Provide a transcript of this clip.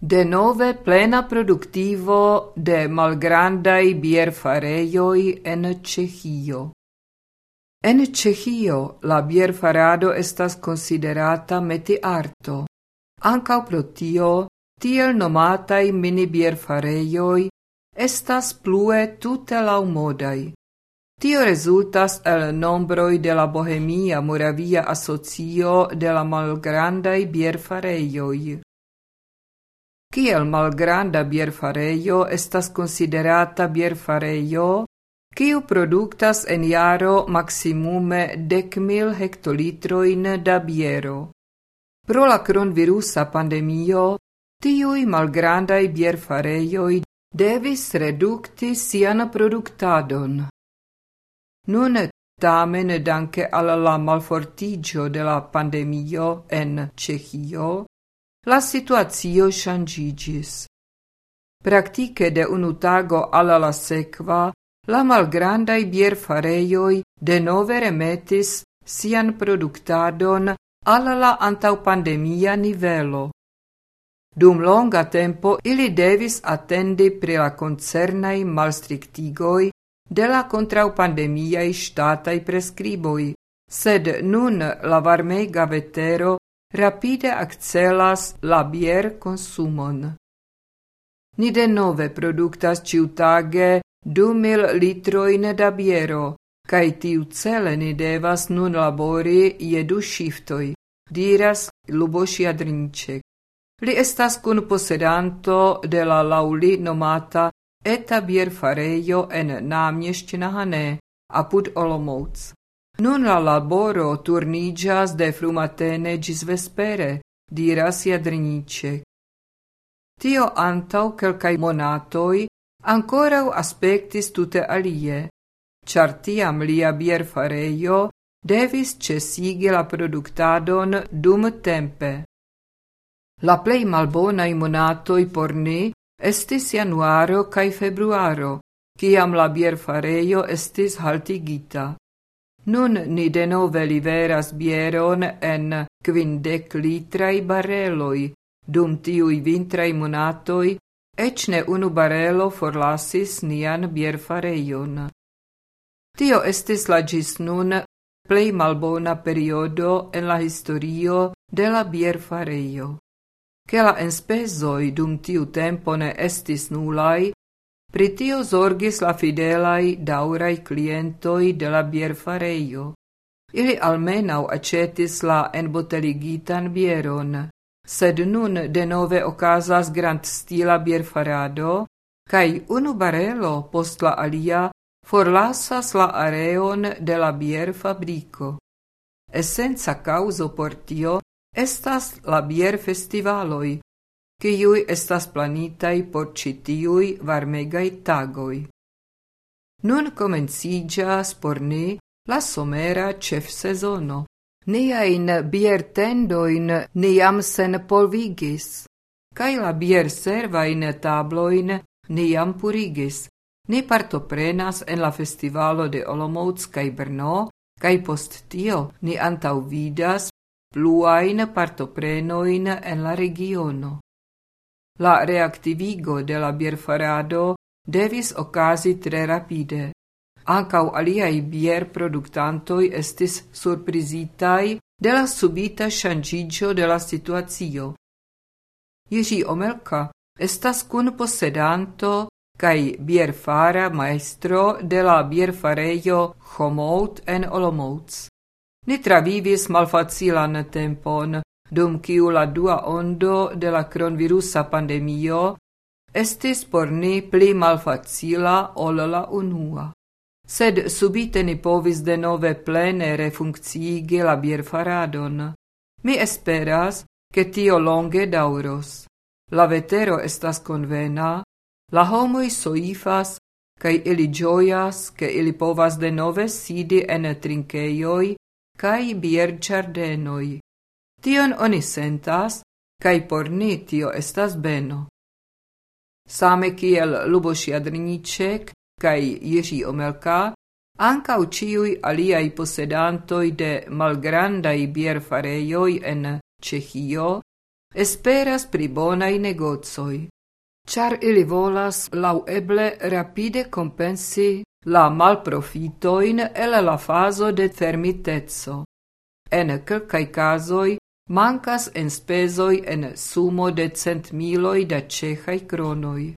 De nove plena produktivo de malgrandai bierfarejoj en Ĉeĥio. En Ĉeĥio la bierfarado estas considerata meti arto. pro tio tiel nomataj mini bierfarejoj estas plue tute laumodai. Tio resultas el nombroi de la Bohemia Moravia Asocio de la malgrandai Bierfarejoj. Kiel malgranda bierfarejo estas konsiderata bierfarejo, kiu produktas en jaro maximume dek mil hektolitrojn da biero. Pro la kronvirusa pandemio, tiuj malgrandaj bierfarejoj devis redukti sian produktadon. Nun tamen danke al la malfortigio de la pandemio en Cechio, la situazio shangigis. Praktike de unu tago alla la sequa, la malgrandai bierfareioi de nove remetis sian productadon alla la antaupandemia nivelo. Dum longa tempo ili devis attendi pri la concernai malstrictigoi de la contraupandemiai statai prescriboi, sed nun la varmega vetero rapide accelas la bier consumon. Ni de nove productas ciutage du mil litroin da biero, cae tiu cele ni devas nun labori je du shiftoi, diras Luboši Adrinček. Li estas kun posedanto de la lauli nomata eta bier farejo en náměština Hané, apud Olomouc. Non la laboro turniĝas de frumatene gis vespere, diras Jadrniĉe. Tio antau kelkaj ancora ankoraŭ aspectis tute alie, char tiam lia bierfarejo devis cesigi la productadon dum tempe. La plei malbonaj monatoi por ni estis januaro Kai februaro, kiam la bierfarejo estis haltigita. Nun ni denove liveras bieron en quindec litrai bareloi, dum tiui vintrai monatoi, ec ne unu barelo forlasis nian bierfareion. Tio estis la gis nun plei malbona periodo en la historio de la bierfareio. Che la enspesoi dum tiu tempo ne estis nulai, Pritio zorgis la fidelai daurai klientoj de la bierfarejo. Ili almenaŭ acetis la enboteligitan bieron, sed nun denove okazas grandstila bierfarado, kaj unu barelo post la alia forlasas la areon de la bierfabriko. Essenza causo por tio estas la bierfestivaloj, kiuj estas planitai por ĉi Non varmegaj tagoj. Nun komenciĝas por ni la somera ĉefsezono. Niajn biertendojn ni sen senpolvigis, kaj la bierservajn tablojn ni jam purigis. Ni partoprenas en la festivalo de Olomouc kai Brno, kai post tio ni antaŭvidas pluajn partoprenoin en la regiono. La reactivigo de la bierfarado devis okazi tre rapide. Ancau aliai bierproductantoi estis surprizitai de la subita shangigio de la situazio. Ježi Omelka estas kun posedanto cae bierfara maestro de la bierfarejo Homout en Olomouc. Ni travivis malfacilan tempon, dum kiu la dua ondo de la cronvirusa pandemio estis por ni pli malfacila ol la unua. Sed subite ni povis denove plene refunkciigi la bierfaradon. Mi esperas, che tio longe dauros. La vetero estas convena, la homoi soifas, cae ili gioias, che ili povas de nove sidi en trinkeioi cae bierciardenoi. Tion oni sentas, kaj por ni tio estas beno. Same kiel Luboš Jadrniček kai Ježi Omelka, ankaŭ ĉiuj aliaj posedantoj de malgrandaj bierfarejoj en Ĉeĥio esperas pri bonaj negocoj, ĉar ili volas laueble rapide kompensi la malprofitojn el la fazo de fermitezzo. En kelkaj kazoj Mankas spesoi en sumo de cent miloj da cehai cronoi.